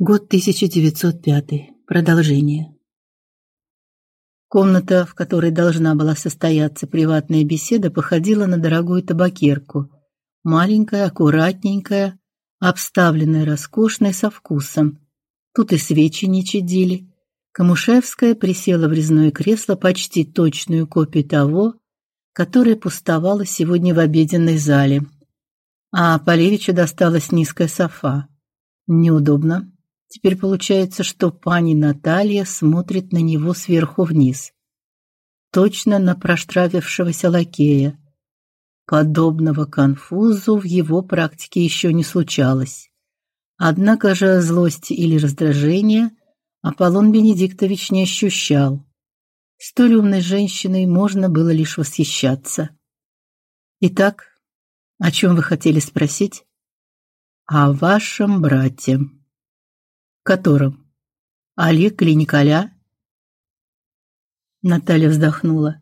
Год 1905. Продолжение. Комната, в которой должна была состояться приватная беседа, походила на дорогую табакерку. Маленькая, аккуратненькая, обставленная роскошной со вкусом. Тут и свечи не чадили. Камушевская присела в резное кресло, почти точную копию того, которое пустовало сегодня в обеденной зале. А Полевичу досталась низкая софа. Неудобно, Теперь получается, что пани Наталья смотрит на него сверху вниз. Точно на проштрафившегося лакея. Подобного конфузу в его практике еще не случалось. Однако же злости или раздражения Аполлон Бенедиктович не ощущал. Столь умной женщиной можно было лишь восхищаться. Итак, о чем вы хотели спросить? О вашем брате котором? Олег или Николя? Наталья вздохнула.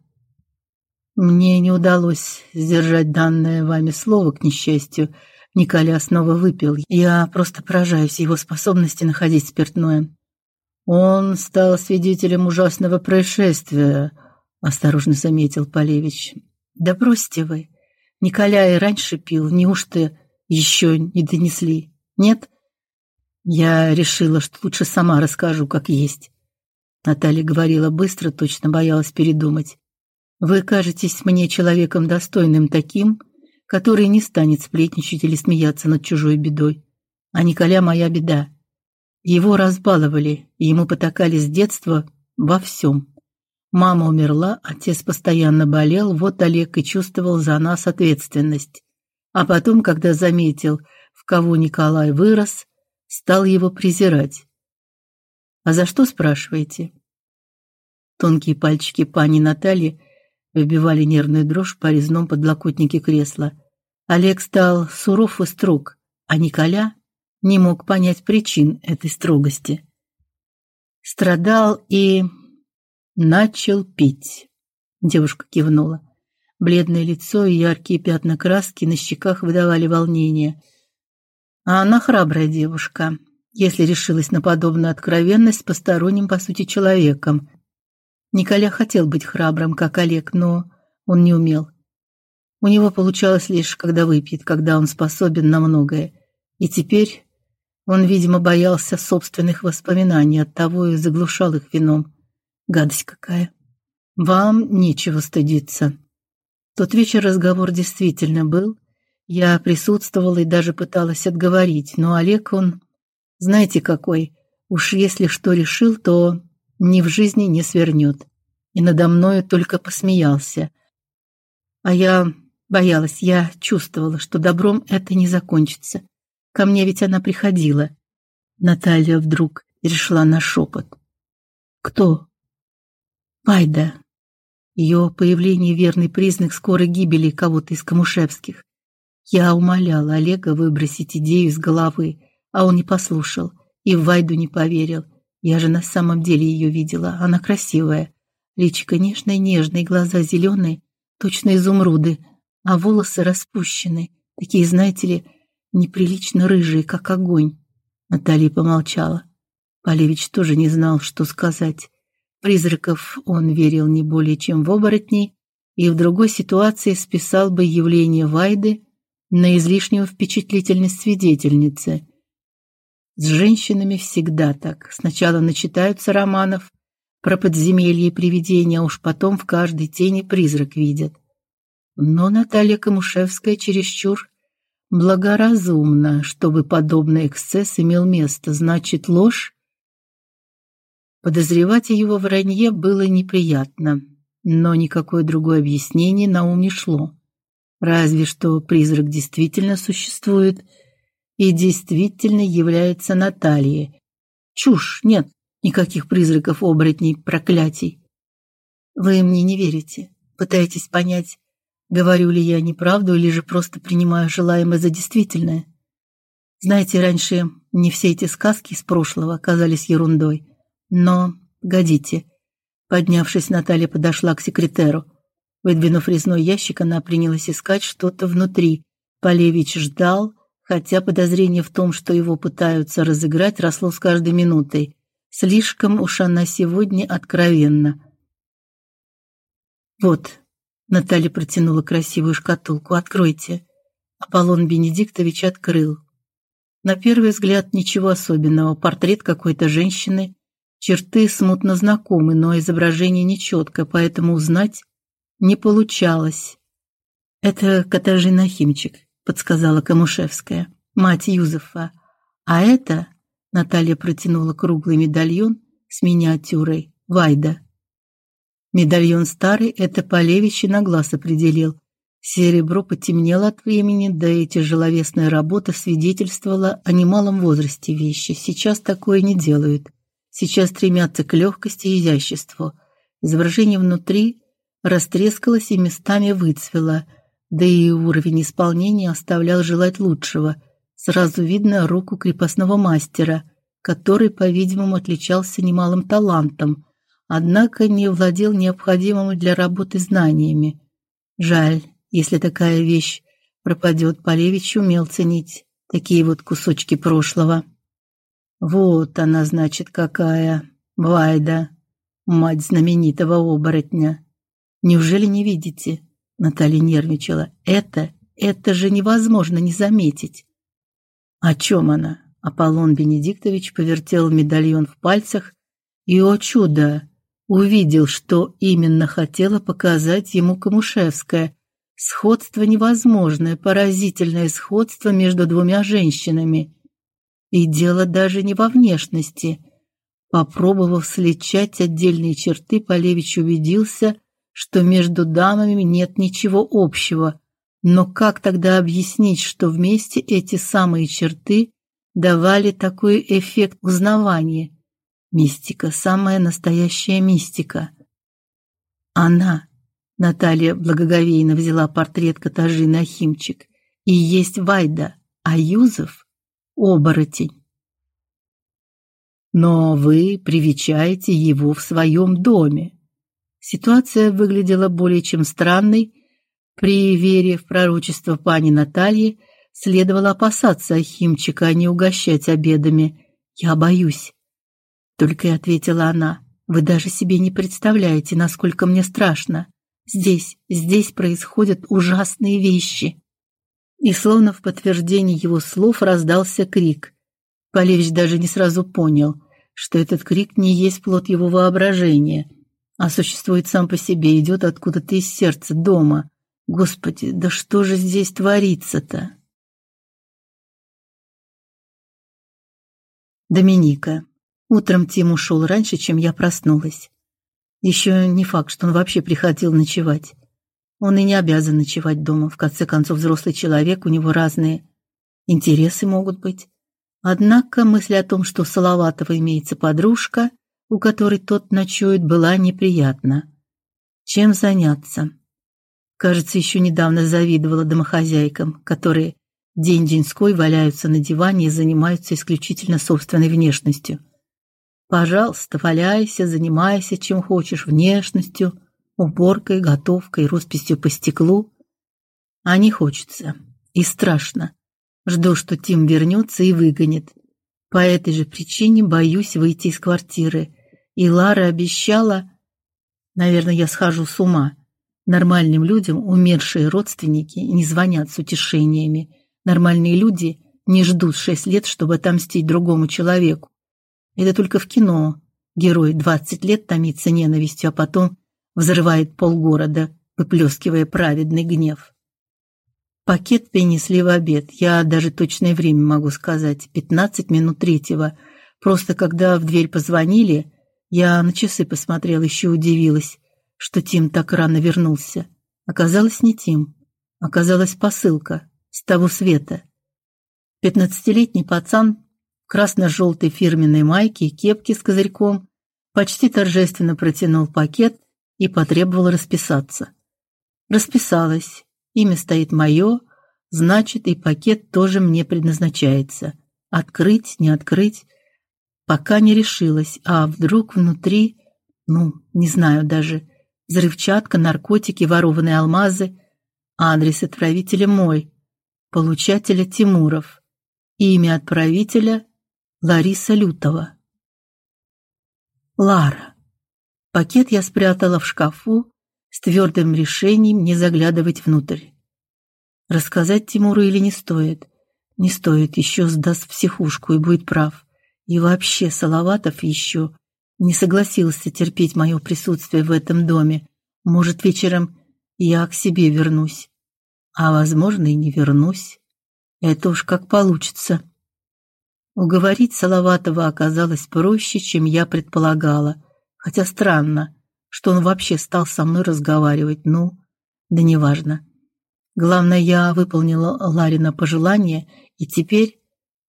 Мне не удалось сдержать данное вами слово, к несчастью. Николя снова выпил. Я просто поражаюсь его способности находить спиртное. Он стал свидетелем ужасного происшествия, осторожно заметил Полевич. Да бросьте вы. Николя и раньше пил, неужто еще не донесли? Нет? Я решила, что лучше сама расскажу, как есть. Наталья говорила быстро, точно боялась передумать. Вы кажетесь мне человеком достойным таким, который не станет сплетничать или смеяться над чужой бедой. А Николя моя беда. Его разбаловали, и ему потакали с детства во всем. Мама умерла, отец постоянно болел, вот Олег и чувствовал за нас ответственность. А потом, когда заметил, в кого Николай вырос, стал его презирать. А за что, спрашиваете? Тонкие пальчики пани Натальи выбивали нервную дрожь по резном подлокотнике кресла. Олег стал суров и строг, а Николя не мог понять причин этой строгости. Страдал и начал пить. Девушка кивнула. Бледное лицо и яркие пятна краски на щеках выдавали волнение. А она храбрая девушка, если решилась на подобную откровенность с посторонним, по сути, человеком. Николя хотел быть храбрым, как Олег, но он не умел. У него получалось лишь, когда выпьет, когда он способен на многое. И теперь он, видимо, боялся собственных воспоминаний, оттого и заглушал их вином. Гадость какая. Вам нечего стыдиться. Тот вечер разговор действительно был, я присутствовала и даже пыталась отговорить, но Олег он, знаете, какой, уж если что решил, то ни в жизни не свернет. И надо мною только посмеялся. А я боялась, я чувствовала, что добром это не закончится. Ко мне ведь она приходила. Наталья вдруг перешла на шепот. Кто? Пайда. Ее появление верный признак скорой гибели кого-то из Камушевских. Я умоляла Олега выбросить идею из головы, а он не послушал и в Вайду не поверил. Я же на самом деле ее видела. Она красивая. Личико нежное, нежное, глаза зеленые, точно изумруды, а волосы распущены, такие, знаете ли, неприлично рыжие, как огонь. Наталья помолчала. Полевич тоже не знал, что сказать. Призраков он верил не более чем в оборотней, и в другой ситуации списал бы явление Вайды на излишнюю впечатлительность свидетельницы. С женщинами всегда так. Сначала начитаются романов про подземелья и привидения, а уж потом в каждой тени призрак видят. Но Наталья Камушевская чересчур благоразумна, чтобы подобный эксцесс имел место. Значит, ложь? Подозревать ее во вранье было неприятно, но никакое другое объяснение на ум не шло. Разве что призрак действительно существует и действительно является Натальей. Чушь, нет никаких призраков, оборотней, проклятий. Вы мне не верите, пытаетесь понять, говорю ли я неправду или же просто принимаю желаемое за действительное. Знаете, раньше не все эти сказки из прошлого оказались ерундой. Но, годите. Поднявшись, Наталья подошла к секретеру. Выдвинув резной ящик, она принялась искать что-то внутри. Полевич ждал, хотя подозрение в том, что его пытаются разыграть, росло с каждой минутой. Слишком уж она сегодня откровенна. Вот, Наталья протянула красивую шкатулку. Откройте. Аполлон Бенедиктович открыл. На первый взгляд ничего особенного. Портрет какой-то женщины, черты смутно знакомы, но изображение нечетко, поэтому узнать не получалось. Это Катажина Химчик, подсказала Камушевская, мать Юзефа. А это Наталья протянула круглый медальон с миниатюрой Вайда. Медальон старый это Полевич на глаз определил. Серебро потемнело от времени, да и тяжеловесная работа свидетельствовала о немалом возрасте вещи. Сейчас такое не делают. Сейчас стремятся к легкости и изяществу. Изображение внутри растрескалось и местами выцвело, да и уровень исполнения оставлял желать лучшего. Сразу видно руку крепостного мастера, который, по-видимому, отличался немалым талантом однако не владел необходимыми для работы знаниями. Жаль, если такая вещь пропадет, Полевич умел ценить такие вот кусочки прошлого. Вот она, значит, какая, Вайда, мать знаменитого оборотня. Неужели не видите? Наталья нервничала. Это, это же невозможно не заметить. О чем она? Аполлон Бенедиктович повертел медальон в пальцах, и о чудо, увидел, что именно хотела показать ему Камушевская. Сходство невозможное, поразительное сходство между двумя женщинами. И дело даже не во внешности. Попробовав сличать отдельные черты, Полевич убедился, что между дамами нет ничего общего. Но как тогда объяснить, что вместе эти самые черты давали такой эффект узнавания? Мистика, самая настоящая мистика. Она, Наталья благоговейно взяла портрет Катажины Ахимчик, и есть Вайда, а Юзеф оборотень. Но вы привечаете его в своем доме. Ситуация выглядела более чем странной. При вере в пророчество пани Натальи следовало опасаться Ахимчика, а не угощать обедами. Я боюсь, только и ответила она. Вы даже себе не представляете, насколько мне страшно. Здесь, здесь происходят ужасные вещи. И словно в подтверждение его слов раздался крик. Полевич даже не сразу понял, что этот крик не есть плод его воображения, а существует сам по себе, идет откуда-то из сердца дома. Господи, да что же здесь творится-то? Доминика Утром Тим ушел раньше, чем я проснулась. Еще не факт, что он вообще приходил ночевать. Он и не обязан ночевать дома. В конце концов, взрослый человек, у него разные интересы могут быть. Однако мысль о том, что у Салаватова имеется подружка, у которой тот ночует, была неприятна. Чем заняться? Кажется, еще недавно завидовала домохозяйкам, которые день-деньской валяются на диване и занимаются исключительно собственной внешностью – Пожалуйста, валяйся, занимайся чем хочешь, внешностью, уборкой, готовкой, росписью по стеклу. А не хочется. И страшно. Жду, что Тим вернется и выгонит. По этой же причине боюсь выйти из квартиры. И Лара обещала... Наверное, я схожу с ума. Нормальным людям умершие родственники не звонят с утешениями. Нормальные люди не ждут шесть лет, чтобы отомстить другому человеку. Это только в кино. Герой 20 лет томится ненавистью, а потом взрывает полгорода, выплескивая праведный гнев. Пакет принесли в обед. Я даже точное время могу сказать. 15 минут третьего. Просто когда в дверь позвонили, я на часы посмотрела, еще удивилась, что Тим так рано вернулся. Оказалось, не Тим. Оказалась посылка с того света. Пятнадцатилетний пацан красно-желтой фирменной майке и кепке с козырьком, почти торжественно протянул пакет и потребовал расписаться. Расписалась. Имя стоит мое, значит, и пакет тоже мне предназначается. Открыть, не открыть, пока не решилась. А вдруг внутри, ну, не знаю даже, взрывчатка, наркотики, ворованные алмазы, адрес отправителя мой, получателя Тимуров. Имя отправителя Лариса Лютова. Лара. Пакет я спрятала в шкафу с твердым решением не заглядывать внутрь. Рассказать Тимуру или не стоит? Не стоит, еще сдаст психушку и будет прав. И вообще Салаватов еще не согласился терпеть мое присутствие в этом доме. Может, вечером я к себе вернусь. А возможно, и не вернусь. Это уж как получится. Уговорить Салаватова оказалось проще, чем я предполагала. Хотя странно, что он вообще стал со мной разговаривать. Ну, да неважно. Главное, я выполнила Ларина пожелание, и теперь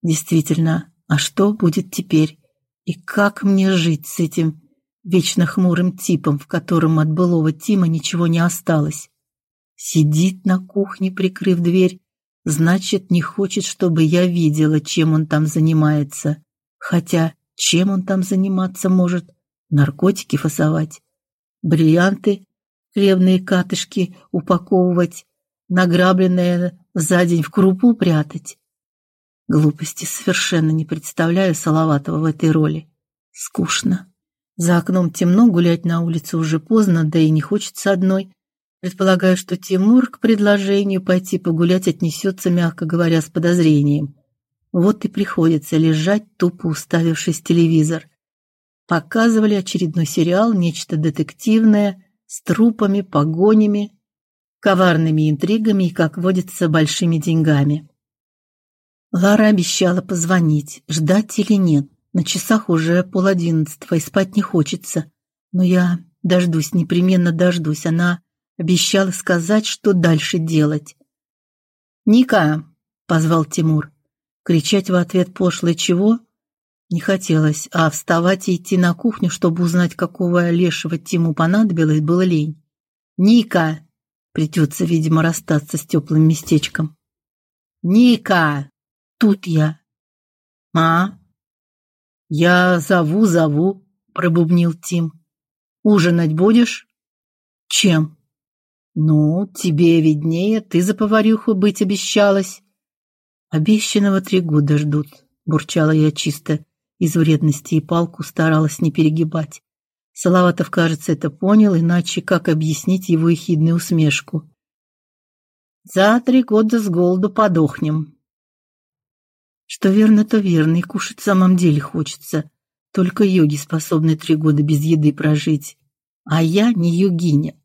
действительно, а что будет теперь? И как мне жить с этим вечно хмурым типом, в котором от былого Тима ничего не осталось? Сидит на кухне, прикрыв дверь, значит, не хочет, чтобы я видела, чем он там занимается. Хотя, чем он там заниматься может? Наркотики фасовать, бриллианты, хлебные катышки упаковывать, награбленное за день в крупу прятать. Глупости совершенно не представляю Салаватова в этой роли. Скучно. За окном темно, гулять на улице уже поздно, да и не хочется одной. Предполагаю, что Тимур к предложению пойти погулять отнесется, мягко говоря, с подозрением. Вот и приходится лежать, тупо уставившись в телевизор. Показывали очередной сериал, нечто детективное, с трупами, погонями, коварными интригами и, как водится, большими деньгами. Лара обещала позвонить, ждать или нет. На часах уже полодиннадцатого, и спать не хочется. Но я дождусь, непременно дождусь. Она Обещала сказать, что дальше делать. «Ника!» — позвал Тимур. Кричать в ответ пошлое чего? Не хотелось, а вставать и идти на кухню, чтобы узнать, какого лешего Тиму понадобилось, было лень. «Ника!» Придется, видимо, расстаться с теплым местечком. «Ника! Тут я!» «А?» «Я зову, зову», — пробубнил Тим. «Ужинать будешь?» «Чем?» Ну, тебе виднее, ты за поварюху быть обещалась. Обещанного три года ждут, бурчала я чисто из вредности и палку старалась не перегибать. Салаватов, кажется, это понял, иначе как объяснить его ехидную усмешку? За три года с голоду подохнем. Что верно, то верно, и кушать в самом деле хочется. Только йоги способны три года без еды прожить. А я не йогиня.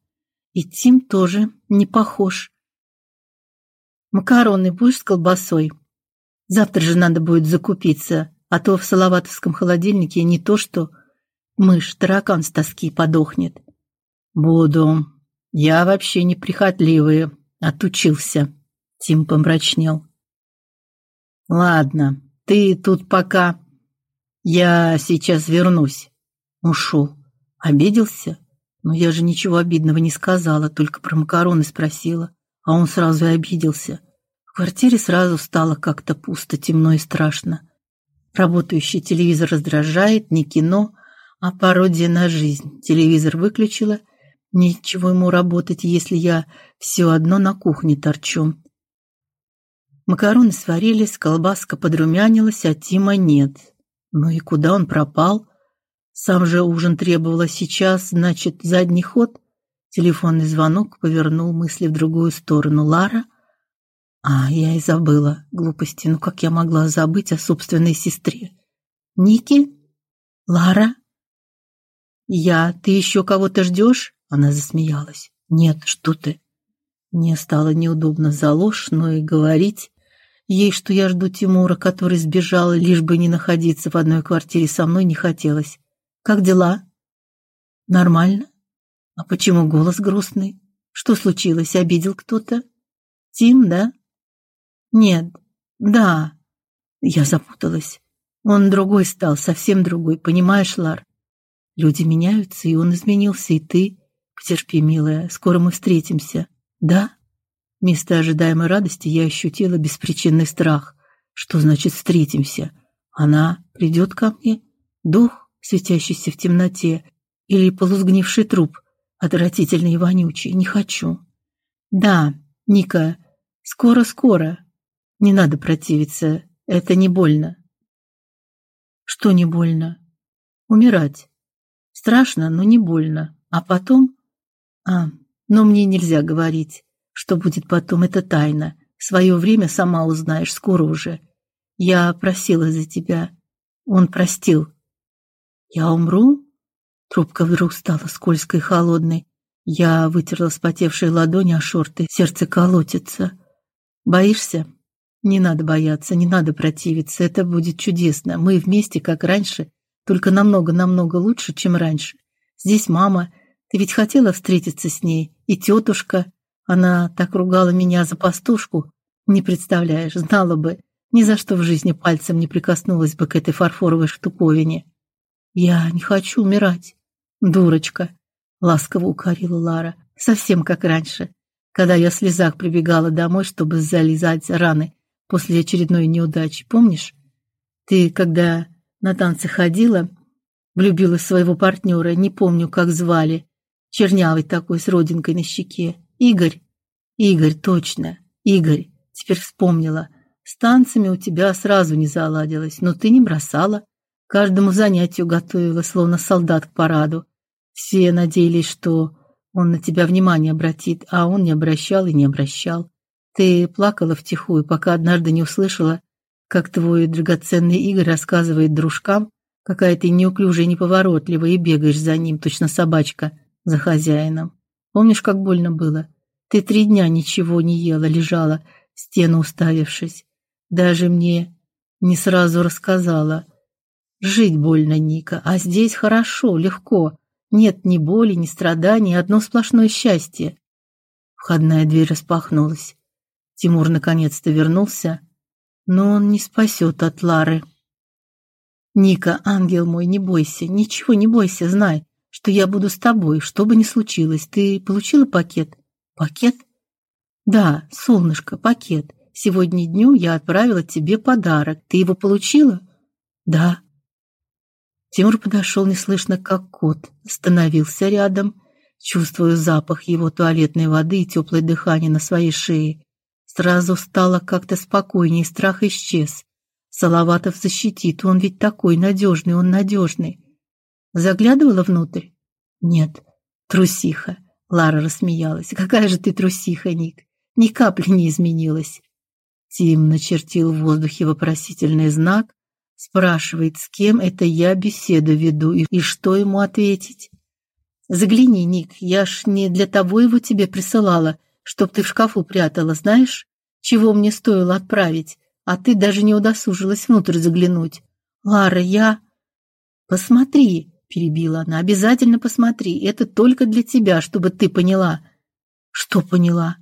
И Тим тоже не похож. Макароны будешь с колбасой? Завтра же надо будет закупиться, а то в салаватовском холодильнике не то что мышь, таракан с тоски подохнет. Буду. Я вообще не прихотливый, отучился. Тим помрачнел. Ладно, ты тут пока. Я сейчас вернусь. Ушел. Обиделся? Но я же ничего обидного не сказала, только про макароны спросила, а он сразу и обиделся. В квартире сразу стало как-то пусто, темно и страшно. Работающий телевизор раздражает, не кино, а пародия на жизнь. Телевизор выключила, ничего ему работать, если я все одно на кухне торчу. Макароны сварились, колбаска подрумянилась, а Тима нет. Ну и куда он пропал? Сам же ужин требовало сейчас, значит, задний ход. Телефонный звонок повернул мысли в другую сторону. Лара? А, я и забыла. Глупости. Ну как я могла забыть о собственной сестре? Ники? Лара? Я. Ты еще кого-то ждешь? Она засмеялась. Нет, что ты? Мне стало неудобно за ложь, но и говорить ей, что я жду Тимура, который сбежал, лишь бы не находиться в одной квартире со мной, не хотелось. Как дела? Нормально. А почему голос грустный? Что случилось? Обидел кто-то? Тим, да? Нет. Да. Я запуталась. Он другой стал, совсем другой, понимаешь, Лар? Люди меняются, и он изменился, и ты. Потерпи, милая, скоро мы встретимся. Да? Вместо ожидаемой радости я ощутила беспричинный страх. Что значит встретимся? Она придет ко мне? Дух? светящийся в темноте, или полусгнивший труп, отвратительный и вонючий. Не хочу. Да, Ника, скоро-скоро. Не надо противиться. Это не больно. Что не больно? Умирать. Страшно, но не больно. А потом... А, но мне нельзя говорить. Что будет потом, это тайна. Свое время сама узнаешь, скоро уже. Я просила за тебя. Он простил. Я умру? Трубка вдруг стала скользкой и холодной. Я вытерла вспотевшие ладони о шорты. Сердце колотится. Боишься? Не надо бояться, не надо противиться. Это будет чудесно. Мы вместе, как раньше, только намного-намного лучше, чем раньше. Здесь мама. Ты ведь хотела встретиться с ней. И тетушка. Она так ругала меня за пастушку. Не представляешь, знала бы. Ни за что в жизни пальцем не прикоснулась бы к этой фарфоровой штуковине. Я не хочу умирать. Дурочка, ласково укорила Лара, совсем как раньше, когда я в слезах прибегала домой, чтобы зализать раны после очередной неудачи, помнишь? Ты, когда на танцы ходила, влюбилась в своего партнера, не помню, как звали, чернявый такой с родинкой на щеке. Игорь. Игорь, точно. Игорь. Теперь вспомнила. С танцами у тебя сразу не заладилось, но ты не бросала. Каждому занятию готовила, словно солдат к параду. Все надеялись, что он на тебя внимание обратит, а он не обращал и не обращал. Ты плакала втихую, пока однажды не услышала, как твой драгоценный Игорь рассказывает дружкам, какая ты неуклюжая и неповоротливая, и бегаешь за ним, точно собачка, за хозяином. Помнишь, как больно было? Ты три дня ничего не ела, лежала, в стену уставившись. Даже мне не сразу рассказала. Жить больно, Ника, а здесь хорошо, легко. Нет ни боли, ни страданий, одно сплошное счастье. Входная дверь распахнулась. Тимур наконец-то вернулся, но он не спасет от Лары. Ника, ангел мой, не бойся, ничего не бойся, знай, что я буду с тобой, что бы ни случилось. Ты получила пакет? Пакет? Да, солнышко, пакет. Сегодня днем я отправила тебе подарок. Ты его получила? Да. Тимур подошел неслышно, как кот, остановился рядом, чувствуя запах его туалетной воды и теплое дыхание на своей шее. Сразу стало как-то спокойнее, страх исчез. Салаватов защитит, он ведь такой надежный, он надежный. Заглядывала внутрь? Нет, трусиха. Лара рассмеялась. Какая же ты трусиха, Ник. Ни капли не изменилась. Тим начертил в воздухе вопросительный знак, Спрашивает, с кем это я беседу веду и, что ему ответить. Загляни, Ник, я ж не для того его тебе присылала, чтоб ты в шкафу прятала, знаешь? Чего мне стоило отправить, а ты даже не удосужилась внутрь заглянуть. Лара, я... Посмотри, перебила она, обязательно посмотри, это только для тебя, чтобы ты поняла. Что поняла?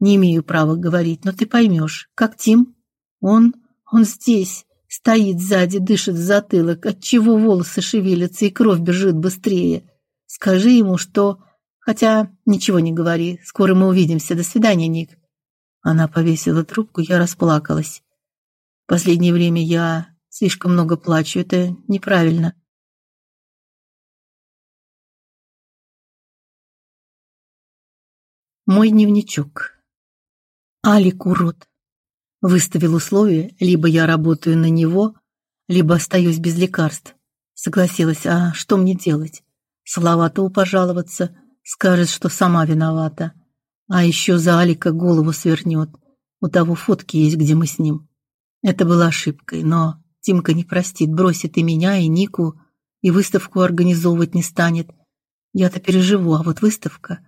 Не имею права говорить, но ты поймешь. Как Тим? Он... он здесь. Стоит сзади, дышит в затылок, отчего волосы шевелятся и кровь бежит быстрее. Скажи ему, что... Хотя ничего не говори, скоро мы увидимся. До свидания, Ник. Она повесила трубку, я расплакалась. Последнее время я слишком много плачу, это неправильно. Мой дневничок. Алик урод. Выставил условие, либо я работаю на него, либо остаюсь без лекарств. Согласилась, а что мне делать? Салаватову пожаловаться, скажет, что сама виновата. А еще за Алика голову свернет. У того фотки есть, где мы с ним. Это была ошибкой, но Тимка не простит, бросит и меня, и Нику, и выставку организовывать не станет. Я-то переживу, а вот выставка...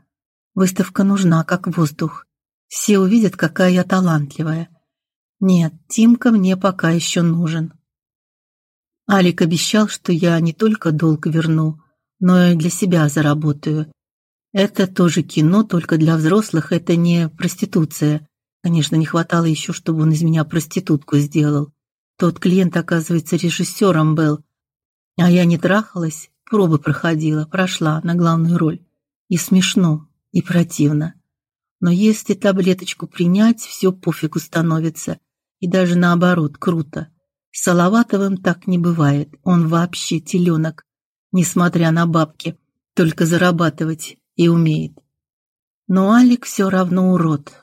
Выставка нужна, как воздух. Все увидят, какая я талантливая. Нет, Тимка мне пока еще нужен. Алик обещал, что я не только долг верну, но и для себя заработаю. Это тоже кино, только для взрослых, это не проституция. Конечно, не хватало еще, чтобы он из меня проститутку сделал. Тот клиент, оказывается, режиссером был. А я не трахалась, пробы проходила, прошла на главную роль. И смешно, и противно. Но если таблеточку принять, все пофигу становится. И даже наоборот, круто. С Салаватовым так не бывает. Он вообще теленок, несмотря на бабки, только зарабатывать и умеет. Но Алик все равно урод.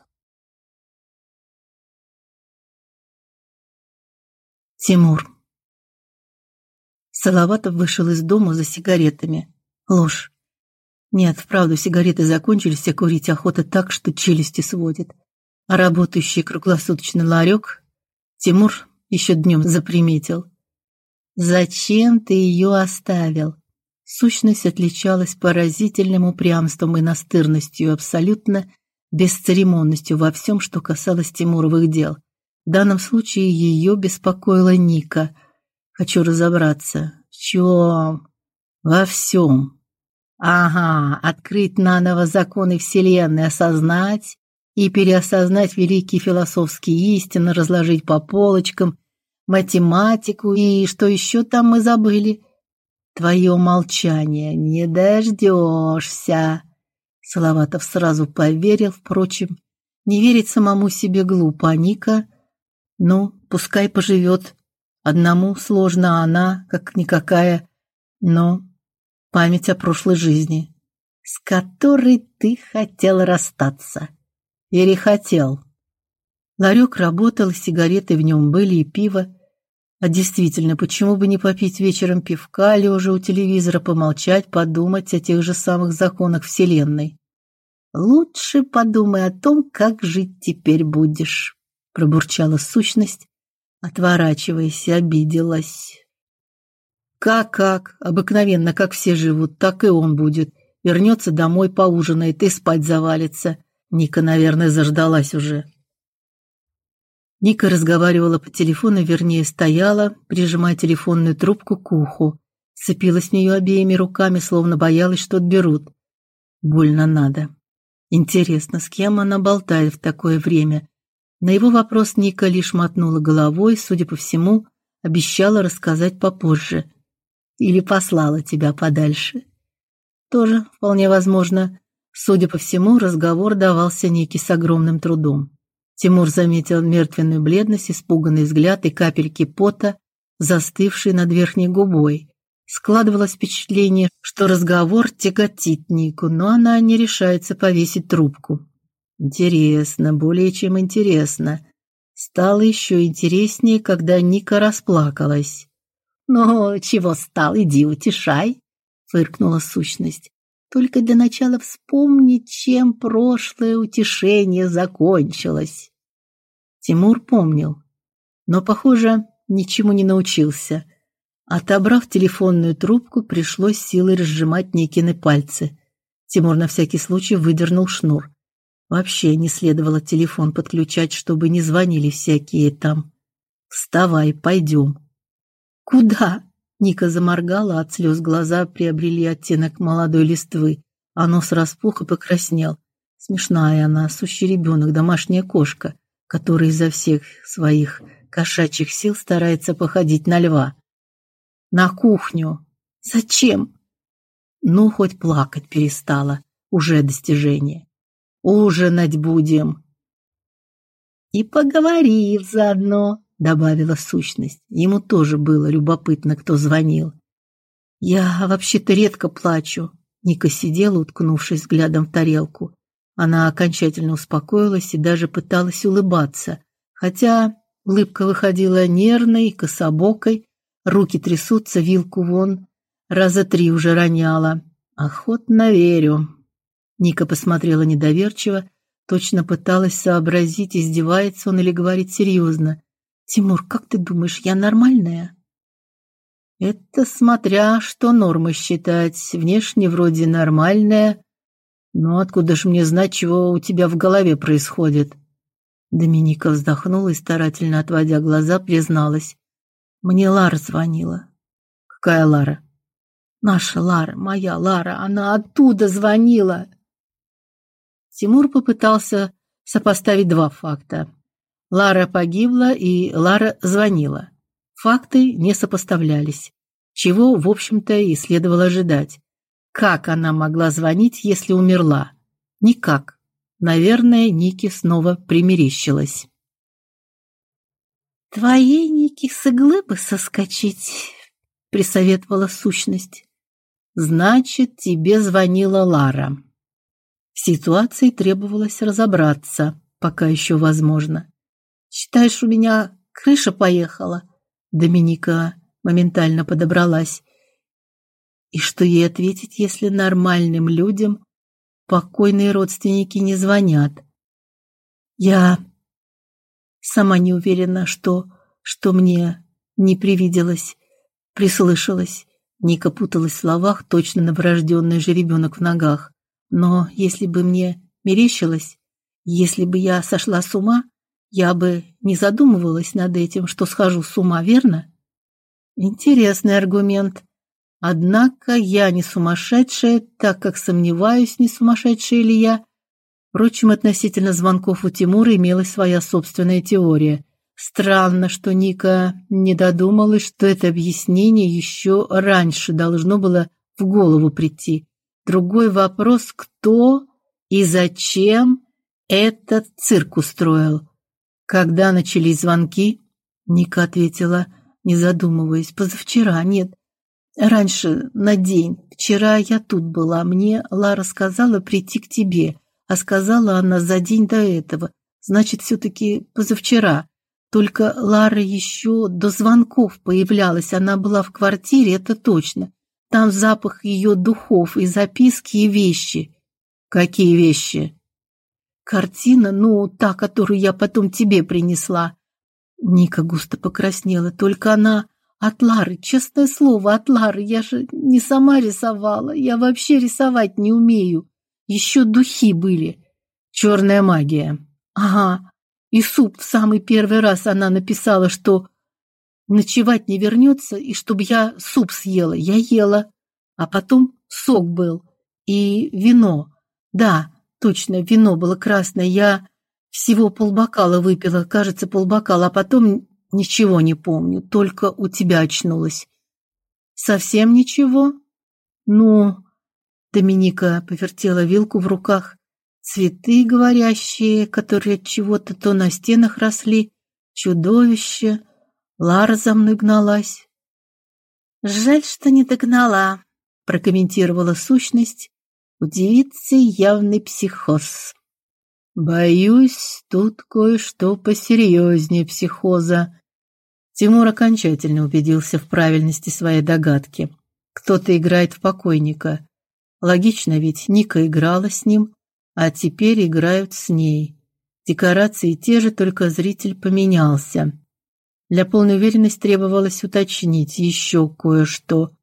Тимур. Салаватов вышел из дома за сигаретами. Ложь. Нет, вправду, сигареты закончились, а курить охота так, что челюсти сводит. А работающий круглосуточный ларек Тимур еще днем заприметил. Зачем ты ее оставил? Сущность отличалась поразительным упрямством и настырностью, абсолютно бесцеремонностью во всем, что касалось Тимуровых дел. В данном случае ее беспокоила Ника. Хочу разобраться. В чем? Во всем. Ага, открыть наново законы Вселенной, осознать и переосознать великие философские истины, разложить по полочкам математику и что еще там мы забыли? Твое молчание не дождешься. Салаватов сразу поверил, впрочем, не верить самому себе глупо, а Ника, ну, пускай поживет. Одному сложно, а она, как никакая, но память о прошлой жизни, с которой ты хотел расстаться. Или хотел. Ларек работал, сигареты в нем были и пиво. А действительно, почему бы не попить вечером пивка, лежа у телевизора, помолчать, подумать о тех же самых законах Вселенной? Лучше подумай о том, как жить теперь будешь, пробурчала сущность, отворачиваясь, обиделась. Как-как, обыкновенно, как все живут, так и он будет. Вернется домой, поужинает и спать завалится. Ника, наверное, заждалась уже. Ника разговаривала по телефону, вернее, стояла, прижимая телефонную трубку к уху. Цепилась в нее обеими руками, словно боялась, что отберут. Больно надо. Интересно, с кем она болтает в такое время? На его вопрос Ника лишь мотнула головой, судя по всему, обещала рассказать попозже. Или послала тебя подальше. Тоже вполне возможно. Судя по всему, разговор давался Нике с огромным трудом. Тимур заметил мертвенную бледность, испуганный взгляд и капельки пота, застывшие над верхней губой. Складывалось впечатление, что разговор тяготит Нику, но она не решается повесить трубку. Интересно, более чем интересно. Стало еще интереснее, когда Ника расплакалась. «Ну, чего стал, иди утешай», — фыркнула сущность. Только для начала вспомни, чем прошлое утешение закончилось. Тимур помнил, но, похоже, ничему не научился. Отобрав телефонную трубку, пришлось силой разжимать Никины пальцы. Тимур на всякий случай выдернул шнур. Вообще не следовало телефон подключать, чтобы не звонили всякие там. Вставай, пойдем. Куда? Ника заморгала, от слез глаза приобрели оттенок молодой листвы, а нос распух и покраснел. Смешная она, сущий ребенок, домашняя кошка, которая изо всех своих кошачьих сил старается походить на льва. На кухню. Зачем? Ну, хоть плакать перестала. Уже достижение. Ужинать будем. И поговорив заодно добавила сущность. Ему тоже было любопытно, кто звонил. Я вообще-то редко плачу. Ника сидела, уткнувшись взглядом в тарелку. Она окончательно успокоилась и даже пыталась улыбаться, хотя улыбка выходила нервной, кособокой, руки трясутся, вилку вон, раза три уже роняла. Охотно верю. Ника посмотрела недоверчиво, точно пыталась сообразить, издевается он или говорит серьезно. Тимур, как ты думаешь, я нормальная? Это смотря что нормы считать. Внешне вроде нормальная, но откуда ж мне знать, чего у тебя в голове происходит? Доминика вздохнула и старательно отводя глаза, призналась: "Мне Лара звонила". "Какая Лара?" "Наша Лара, моя Лара, она оттуда звонила". Тимур попытался сопоставить два факта. Лара погибла и Лара звонила. Факты не сопоставлялись, чего, в общем-то, и следовало ожидать. Как она могла звонить, если умерла? Никак. Наверное, Ники снова примерещилась. Твоей Ники с иглы бы соскочить, присоветовала сущность. Значит, тебе звонила Лара. В ситуации требовалось разобраться, пока еще возможно. Считаешь, у меня крыша поехала? Доминика моментально подобралась. И что ей ответить, если нормальным людям покойные родственники не звонят? Я сама не уверена, что что мне не привиделось, прислышалось. Ника путалась в словах, точно новорожденный жеребенок в ногах. Но если бы мне мерещилось, если бы я сошла с ума, я бы не задумывалась над этим, что схожу с ума, верно? Интересный аргумент. Однако я не сумасшедшая, так как сомневаюсь, не сумасшедшая ли я. Впрочем, относительно звонков у Тимура имелась своя собственная теория. Странно, что Ника не додумалась, что это объяснение еще раньше должно было в голову прийти. Другой вопрос, кто и зачем этот цирк устроил? Когда начались звонки? Ника ответила, не задумываясь. Позавчера, нет. Раньше, на день. Вчера я тут была. Мне Лара сказала прийти к тебе, а сказала она за день до этого. Значит, все таки позавчера. Только Лара еще до звонков появлялась, она была в квартире, это точно. Там запах ее духов и записки и вещи. Какие вещи? Картина, ну, та, которую я потом тебе принесла. Ника густо покраснела, только она от Лары, честное слово, от Лары. Я же не сама рисовала, я вообще рисовать не умею. Еще духи были. Черная магия. Ага, и суп в самый первый раз она написала, что ночевать не вернется, и чтобы я суп съела. Я ела. А потом сок был и вино. Да, точно, вино было красное. Я всего полбокала выпила, кажется, полбокала, а потом ничего не помню, только у тебя очнулась. Совсем ничего? Ну, Доминика повертела вилку в руках. Цветы говорящие, которые от чего-то то на стенах росли, чудовище. Лара за мной гналась. Жаль, что не догнала, прокомментировала сущность. У девицы явный психоз. Боюсь, тут кое-что посерьезнее психоза. Тимур окончательно убедился в правильности своей догадки. Кто-то играет в покойника. Логично ведь, Ника играла с ним, а теперь играют с ней. Декорации те же, только зритель поменялся. Для полной уверенности требовалось уточнить еще кое-что.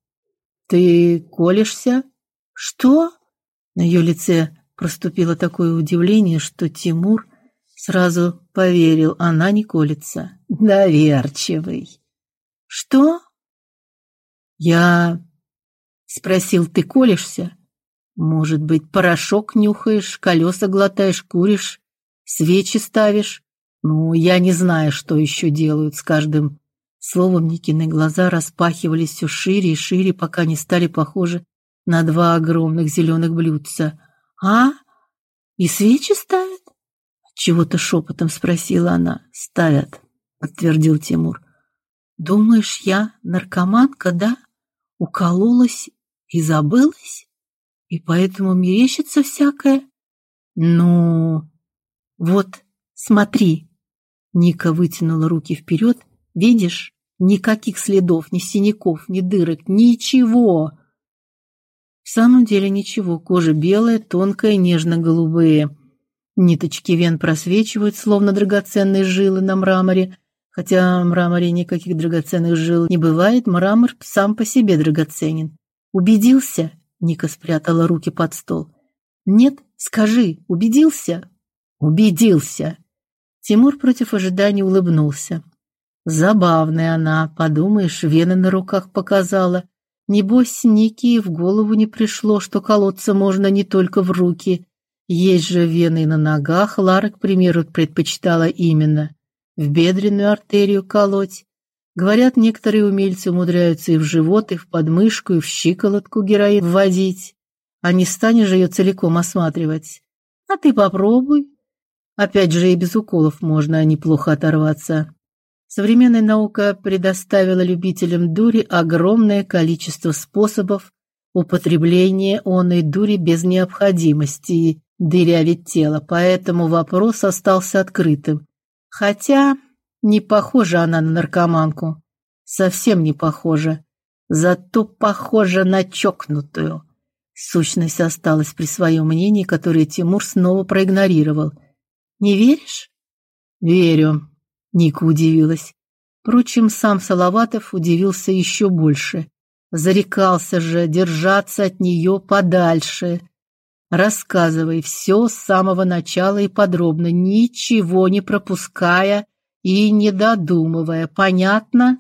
Ты колешься? Что? На ее лице проступило такое удивление, что Тимур сразу поверил, она не колется. Доверчивый. Что? Я спросил, ты колешься? Может быть, порошок нюхаешь, колеса глотаешь, куришь, свечи ставишь? Ну, я не знаю, что еще делают с каждым словом. Никины глаза распахивались все шире и шире, пока не стали похожи на два огромных зеленых блюдца. А? И свечи ставят? Чего-то шепотом спросила она. Ставят, подтвердил Тимур. Думаешь, я наркоманка, да? Укололась и забылась? И поэтому мерещится всякое. Ну, вот, смотри. Ника вытянула руки вперед. Видишь? Никаких следов, ни синяков, ни дырок, ничего. В самом деле ничего. Кожа белая, тонкая, нежно-голубые. Ниточки вен просвечивают, словно драгоценные жилы на мраморе. Хотя в мраморе никаких драгоценных жил не бывает, мрамор сам по себе драгоценен. Убедился? Ника спрятала руки под стол. Нет, скажи, убедился? Убедился. Тимур против ожидания улыбнулся. Забавная она, подумаешь, вены на руках показала. Небось, Нике в голову не пришло, что колоться можно не только в руки. Есть же вены на ногах, Лара, к примеру, предпочитала именно в бедренную артерию колоть. Говорят, некоторые умельцы умудряются и в живот, и в подмышку, и в щиколотку героин вводить. А не станешь ее целиком осматривать. А ты попробуй. Опять же, и без уколов можно неплохо оторваться. Современная наука предоставила любителям дури огромное количество способов употребления оной дури без необходимости дырявить тело, поэтому вопрос остался открытым. Хотя не похожа она на наркоманку. совсем не похожа, зато похожа на чокнутую. Сущность осталась при своем мнении, которое Тимур снова проигнорировал. Не веришь? Верю, Ника удивилась. Впрочем, сам Салаватов удивился еще больше. Зарекался же держаться от нее подальше. Рассказывай все с самого начала и подробно, ничего не пропуская и не додумывая. Понятно?